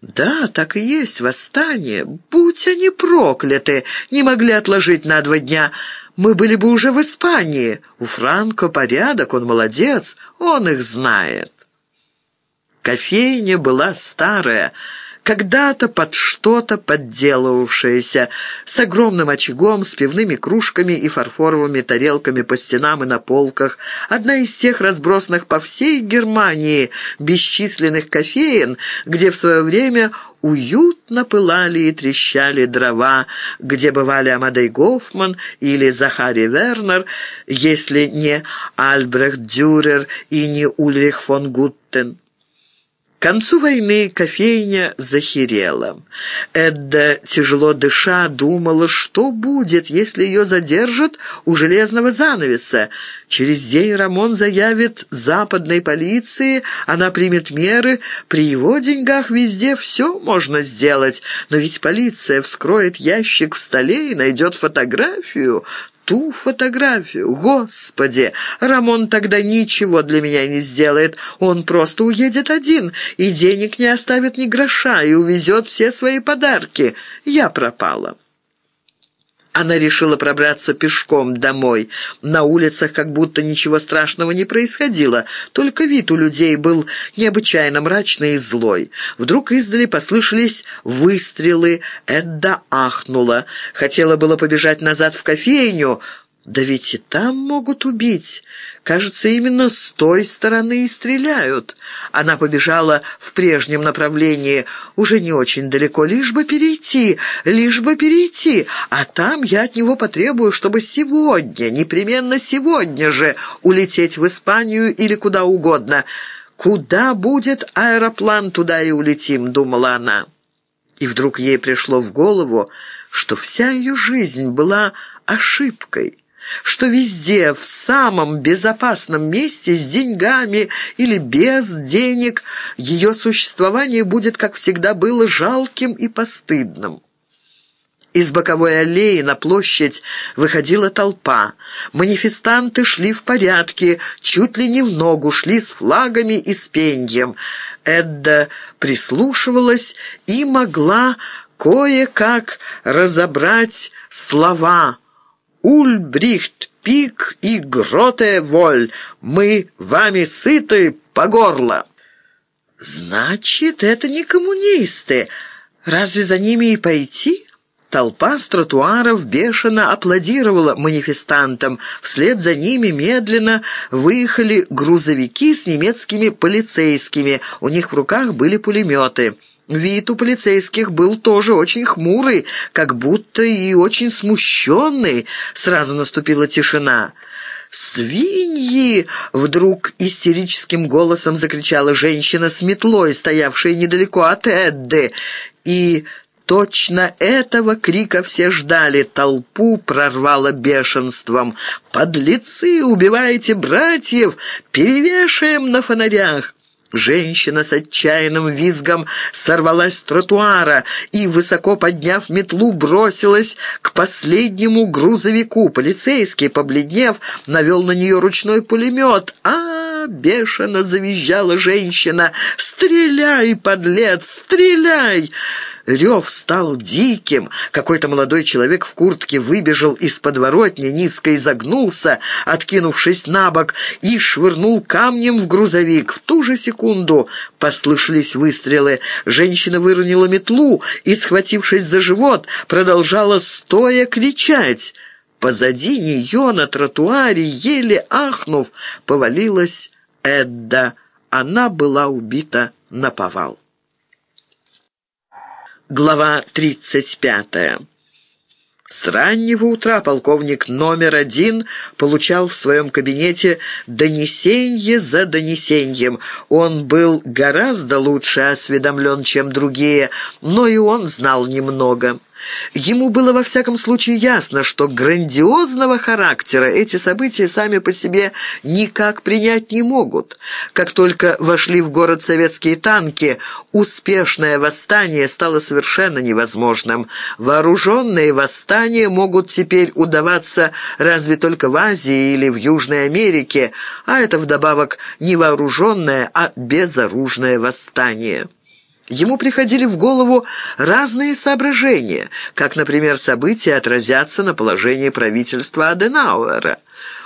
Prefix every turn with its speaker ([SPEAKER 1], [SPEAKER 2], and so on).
[SPEAKER 1] Да, так и есть, восстание. Будь они прокляты, не могли отложить на два дня. Мы были бы уже в Испании. У Франко порядок, он молодец, он их знает. Кофейня была старая, когда-то под что-то подделывавшаяся, с огромным очагом, с пивными кружками и фарфоровыми тарелками по стенам и на полках. Одна из тех разбросанных по всей Германии бесчисленных кофеин, где в свое время уютно пылали и трещали дрова, где бывали Амадей Гофман или Захари Вернер, если не Альбрехт Дюрер и не Ульрих фон Гуттен. К концу войны кофейня захерела. Эдда, тяжело дыша, думала, что будет, если ее задержат у железного занавеса. Через день Рамон заявит западной полиции, она примет меры. При его деньгах везде все можно сделать. Но ведь полиция вскроет ящик в столе и найдет фотографию ту фотографию. Господи, Рамон тогда ничего для меня не сделает. Он просто уедет один, и денег не оставит ни гроша, и увезет все свои подарки. Я пропала». Она решила пробраться пешком домой. На улицах как будто ничего страшного не происходило, только вид у людей был необычайно мрачный и злой. Вдруг издали послышались выстрелы. Эдда ахнула. Хотела было побежать назад в кофейню, да ведь и там могут убить. Кажется, именно с той стороны и стреляют. Она побежала в прежнем направлении, уже не очень далеко, лишь бы перейти, лишь бы перейти. А там я от него потребую, чтобы сегодня, непременно сегодня же, улететь в Испанию или куда угодно. «Куда будет аэроплан, туда и улетим», — думала она. И вдруг ей пришло в голову, что вся ее жизнь была ошибкой что везде, в самом безопасном месте, с деньгами или без денег, ее существование будет, как всегда было, жалким и постыдным. Из боковой аллеи на площадь выходила толпа. Манифестанты шли в порядке, чуть ли не в ногу, шли с флагами и с пеньем. Эдда прислушивалась и могла кое-как разобрать слова Ульбрихт, Пик и Гроте Воль, мы вами сыты по горло». «Значит, это не коммунисты. Разве за ними и пойти?» Толпа с тротуаров бешено аплодировала манифестантам. Вслед за ними медленно выехали грузовики с немецкими полицейскими. У них в руках были пулеметы. Вид у полицейских был тоже очень хмурый, как будто и очень смущенный. Сразу наступила тишина. «Свиньи!» — вдруг истерическим голосом закричала женщина с метлой, стоявшая недалеко от Эдды. И точно этого крика все ждали. Толпу прорвало бешенством. «Подлецы! Убиваете братьев! Перевешаем на фонарях!» Женщина с отчаянным визгом сорвалась с тротуара и, высоко подняв метлу, бросилась к последнему грузовику. Полицейский, побледнев, навел на нее ручной пулемет. а, бешено завизжала женщина. «Стреляй, подлец, стреляй!» Рев стал диким. Какой-то молодой человек в куртке выбежал из подворотни, низко изогнулся, откинувшись на бок, и швырнул камнем в грузовик. В ту же секунду послышались выстрелы. Женщина выронила метлу и, схватившись за живот, продолжала стоя кричать. Позади нее на тротуаре, еле ахнув, повалилась Эдда. Она была убита на повал. Глава 35. С раннего утра полковник номер один получал в своем кабинете донесенье за донесением. Он был гораздо лучше осведомлен, чем другие, но и он знал немного. Ему было во всяком случае ясно, что грандиозного характера эти события сами по себе никак принять не могут. Как только вошли в город советские танки, успешное восстание стало совершенно невозможным. Вооруженные восстания могут теперь удаваться разве только в Азии или в Южной Америке, а это вдобавок не вооруженное, а безоружное восстание. Ему приходили в голову разные соображения, как, например, события отразятся на положении правительства Аденауэра.